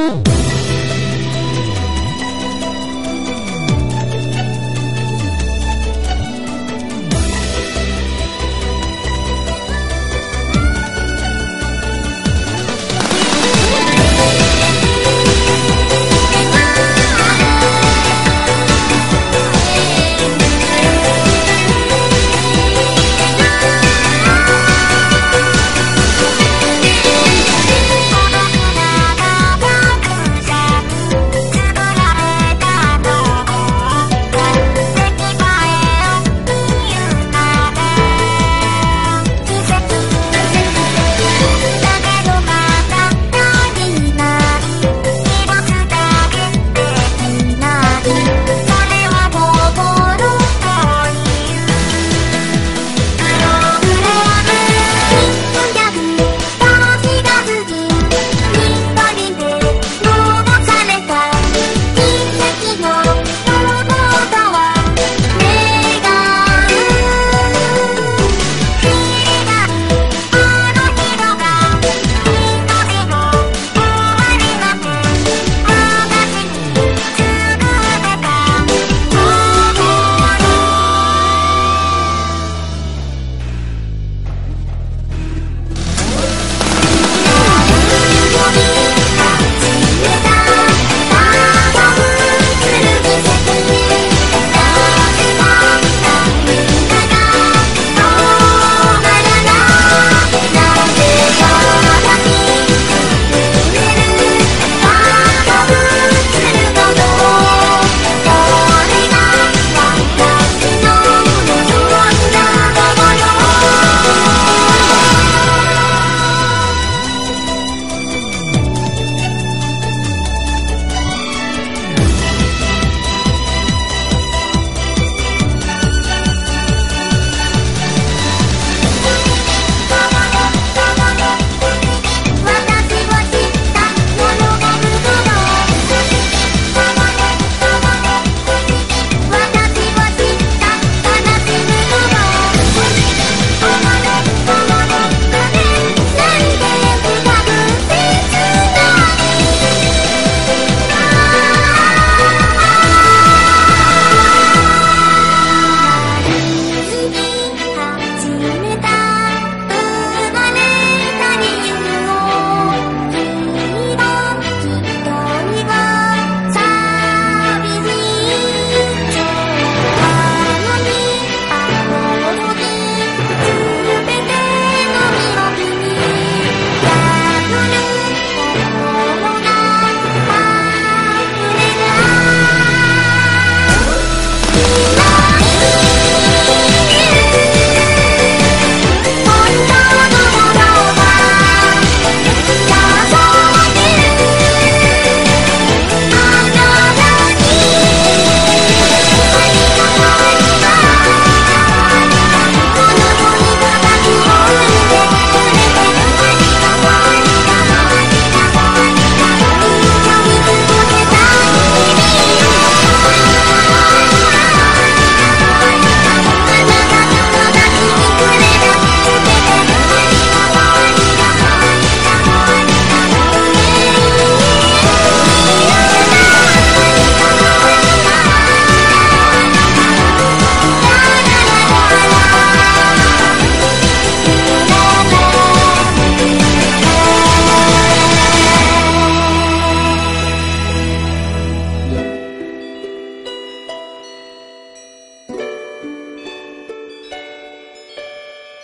Woo!